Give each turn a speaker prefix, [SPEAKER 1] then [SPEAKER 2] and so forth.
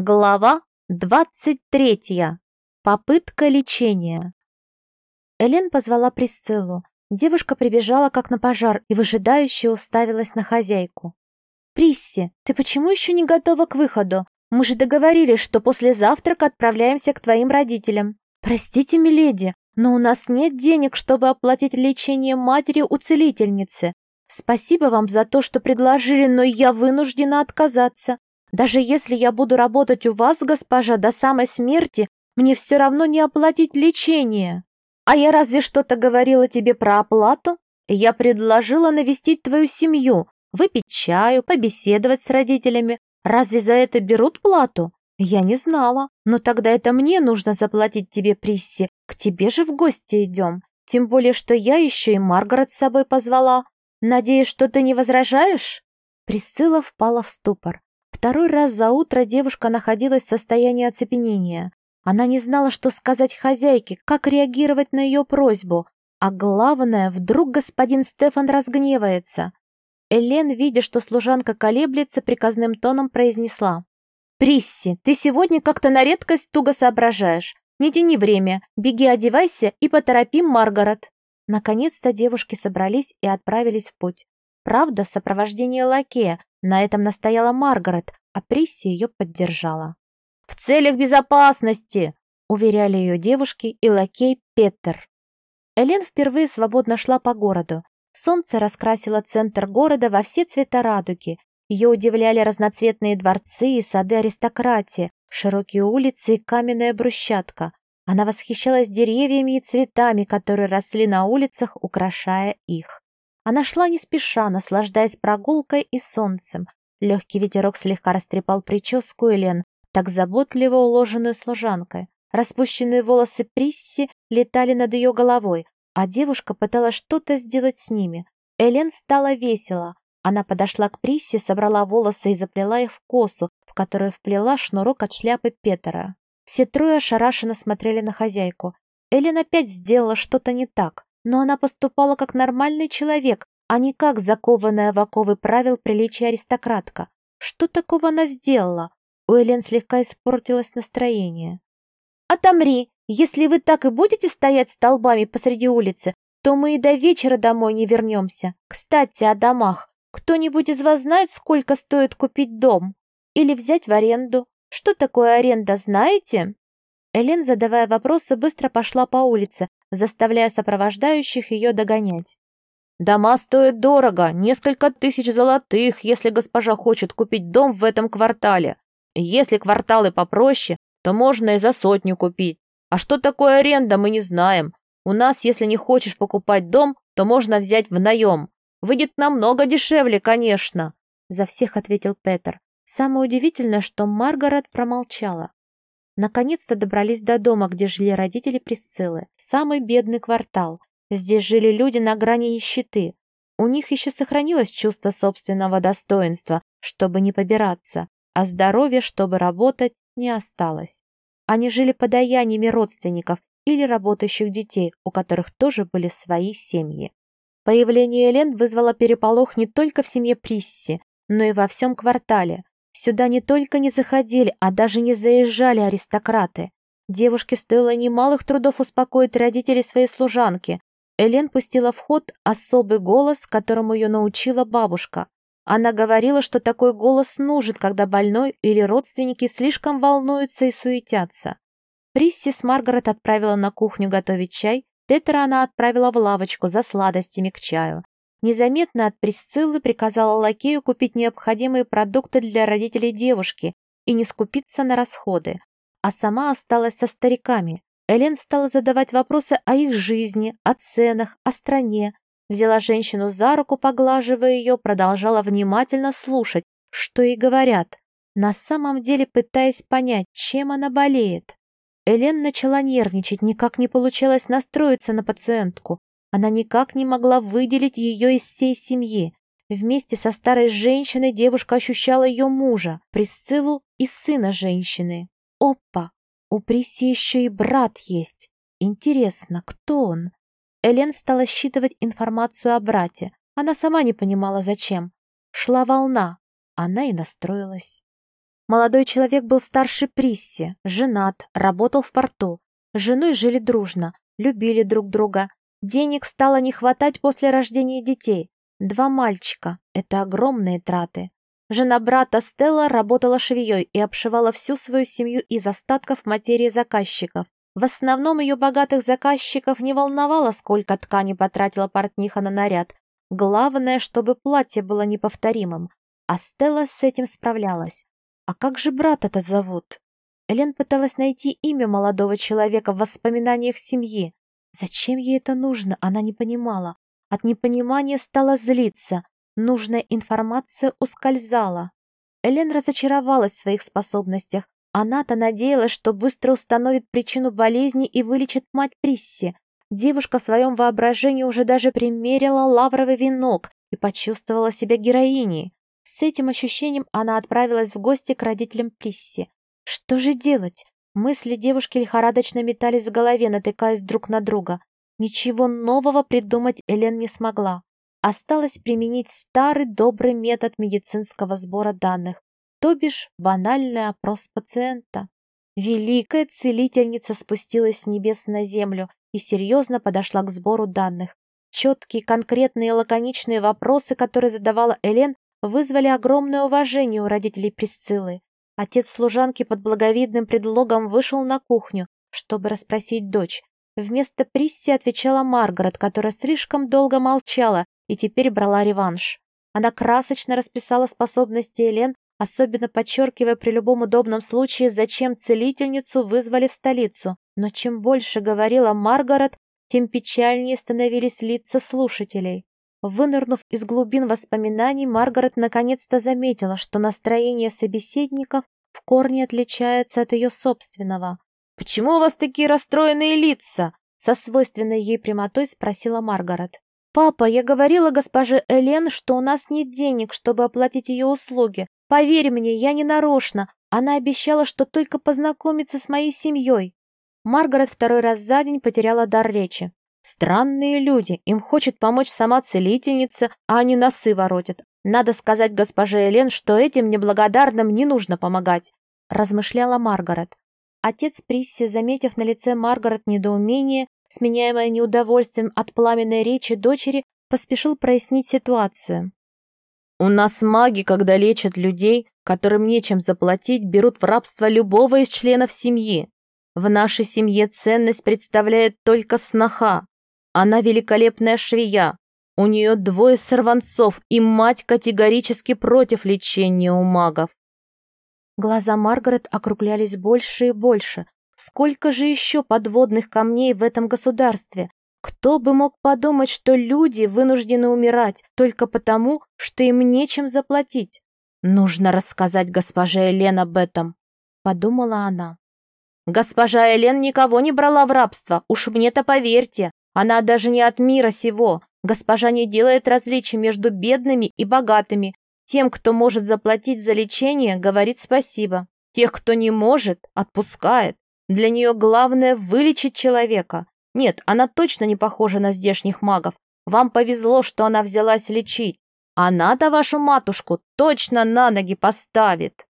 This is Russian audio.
[SPEAKER 1] Глава 23. Попытка лечения. Элен позвала Присциллу. Девушка прибежала как на пожар и выжидающе уставилась на хозяйку. «Присси, ты почему еще не готова к выходу? Мы же договорились, что после завтрака отправляемся к твоим родителям. Простите, миледи, но у нас нет денег, чтобы оплатить лечение матери у целительницы. Спасибо вам за то, что предложили, но я вынуждена отказаться. Даже если я буду работать у вас, госпожа, до самой смерти, мне все равно не оплатить лечение. А я разве что-то говорила тебе про оплату? Я предложила навестить твою семью, выпить чаю, побеседовать с родителями. Разве за это берут плату? Я не знала. Но тогда это мне нужно заплатить тебе, Присси. К тебе же в гости идем. Тем более, что я еще и Маргарет с собой позвала. Надеюсь, что ты не возражаешь?» Присцилла впала в ступор. Второй раз за утро девушка находилась в состоянии оцепенения. Она не знала, что сказать хозяйке, как реагировать на ее просьбу. А главное, вдруг господин Стефан разгневается. Элен, видя, что служанка колеблется, приказным тоном произнесла. «Присси, ты сегодня как-то на редкость туго соображаешь. Не тяни время, беги одевайся и поторопи Маргарет». Наконец-то девушки собрались и отправились в путь. Правда, в сопровождении лакея, на этом настояла Маргарет, а Присси ее поддержала. «В целях безопасности!» — уверяли ее девушки и лакей Петер. Элен впервые свободно шла по городу. Солнце раскрасило центр города во все цвета радуги. Ее удивляли разноцветные дворцы и сады аристократии, широкие улицы и каменная брусчатка. Она восхищалась деревьями и цветами, которые росли на улицах, украшая их. Она шла не спеша, наслаждаясь прогулкой и солнцем. Легкий ветерок слегка растрепал прическу Элен, так заботливо уложенную служанкой. Распущенные волосы Присси летали над ее головой, а девушка пыталась что-то сделать с ними. Элен стала весело. Она подошла к Присси, собрала волосы и заплела их в косу, в которую вплела шнурок от шляпы Петера. Все трое ошарашенно смотрели на хозяйку. Элен опять сделала что-то не так но она поступала как нормальный человек, а не как закованная в оковы правил приличия аристократка. Что такого она сделала? У Элен слегка испортилось настроение. «Отомри! Если вы так и будете стоять столбами посреди улицы, то мы и до вечера домой не вернемся. Кстати, о домах. Кто-нибудь из вас знает, сколько стоит купить дом? Или взять в аренду? Что такое аренда, знаете?» Элен, задавая вопросы, быстро пошла по улице, заставляя сопровождающих ее догонять. «Дома стоят дорого, несколько тысяч золотых, если госпожа хочет купить дом в этом квартале. Если кварталы попроще, то можно и за сотню купить. А что такое аренда, мы не знаем. У нас, если не хочешь покупать дом, то можно взять в наем. Выйдет намного дешевле, конечно», — за всех ответил Петер. Самое удивительное, что Маргарет промолчала. Наконец-то добрались до дома, где жили родители Присциллы. Самый бедный квартал. Здесь жили люди на грани нищеты. У них еще сохранилось чувство собственного достоинства, чтобы не побираться, а здоровья, чтобы работать, не осталось. Они жили подаяниями родственников или работающих детей, у которых тоже были свои семьи. Появление Элен вызвало переполох не только в семье Присси, но и во всем квартале. Сюда не только не заходили, а даже не заезжали аристократы. Девушке стоило немалых трудов успокоить родителей своей служанки. Элен пустила в ход особый голос, которому ее научила бабушка. Она говорила, что такой голос нужен, когда больной или родственники слишком волнуются и суетятся. Присси с Маргарет отправила на кухню готовить чай, Петра она отправила в лавочку за сладостями к чаю. Незаметно от Присциллы приказала лакею купить необходимые продукты для родителей девушки и не скупиться на расходы, а сама осталась со стариками. Элен стала задавать вопросы о их жизни, о ценах, о стране. Взяла женщину за руку, поглаживая ее, продолжала внимательно слушать, что ей говорят, на самом деле пытаясь понять, чем она болеет. Элен начала нервничать, никак не получалось настроиться на пациентку. Она никак не могла выделить ее из всей семьи. Вместе со старой женщиной девушка ощущала ее мужа, Присциллу и сына женщины. Опа! У Приси еще и брат есть. Интересно, кто он? Элен стала считывать информацию о брате. Она сама не понимала, зачем. Шла волна. Она и настроилась. Молодой человек был старше Присси, женат, работал в порту. С женой жили дружно, любили друг друга. Денег стало не хватать после рождения детей. Два мальчика – это огромные траты. Жена брата Стелла работала швеей и обшивала всю свою семью из остатков материи заказчиков. В основном ее богатых заказчиков не волновало, сколько ткани потратила портниха на наряд. Главное, чтобы платье было неповторимым. А Стелла с этим справлялась. А как же брат этот зовут? Элен пыталась найти имя молодого человека в воспоминаниях семьи. Зачем ей это нужно, она не понимала. От непонимания стала злиться. Нужная информация ускользала. Элен разочаровалась в своих способностях. Она-то надеялась, что быстро установит причину болезни и вылечит мать Присси. Девушка в своем воображении уже даже примерила лавровый венок и почувствовала себя героиней. С этим ощущением она отправилась в гости к родителям Присси. Что же делать? Мысли девушки лихорадочно метались в голове, натыкаясь друг на друга. Ничего нового придумать Элен не смогла. Осталось применить старый добрый метод медицинского сбора данных, то бишь банальный опрос пациента. Великая целительница спустилась с небес на землю и серьезно подошла к сбору данных. Четкие, конкретные и лаконичные вопросы, которые задавала Элен, вызвали огромное уважение у родителей Присциллы. Отец служанки под благовидным предлогом вышел на кухню, чтобы расспросить дочь. Вместо Присси отвечала Маргарет, которая слишком долго молчала и теперь брала реванш. Она красочно расписала способности Элен, особенно подчеркивая при любом удобном случае, зачем целительницу вызвали в столицу. Но чем больше говорила Маргарет, тем печальнее становились лица слушателей. Вынырнув из глубин воспоминаний, Маргарет наконец-то заметила, что настроение собеседников в корне отличается от ее собственного. «Почему у вас такие расстроенные лица?» Со свойственной ей прямотой спросила Маргарет. «Папа, я говорила госпоже Элен, что у нас нет денег, чтобы оплатить ее услуги. Поверь мне, я не нарочно. Она обещала, что только познакомится с моей семьей». Маргарет второй раз за день потеряла дар речи. «Странные люди. Им хочет помочь сама целительница, а они носы воротят. Надо сказать госпоже Элен, что этим неблагодарным не нужно помогать», размышляла Маргарет. Отец Присси, заметив на лице Маргарет недоумение, сменяемое неудовольствием от пламенной речи дочери, поспешил прояснить ситуацию. «У нас маги, когда лечат людей, которым нечем заплатить, берут в рабство любого из членов семьи. В нашей семье ценность представляет только сноха. Она великолепная швея. У нее двое сорванцов, и мать категорически против лечения у магов. Глаза Маргарет округлялись больше и больше, Сколько же еще подводных камней в этом государстве? Кто бы мог подумать, что люди вынуждены умирать только потому, что им нечем заплатить? Нужно рассказать госпоже Элен об этом, подумала она. Госпожа Элен никого не брала в рабство, уж мне-то поверьте. Она даже не от мира сего. Госпожа не делает различий между бедными и богатыми. Тем, кто может заплатить за лечение, говорит спасибо. Тех, кто не может, отпускает. Для нее главное вылечить человека. Нет, она точно не похожа на здешних магов. Вам повезло, что она взялась лечить. Она-то вашу матушку точно на ноги поставит.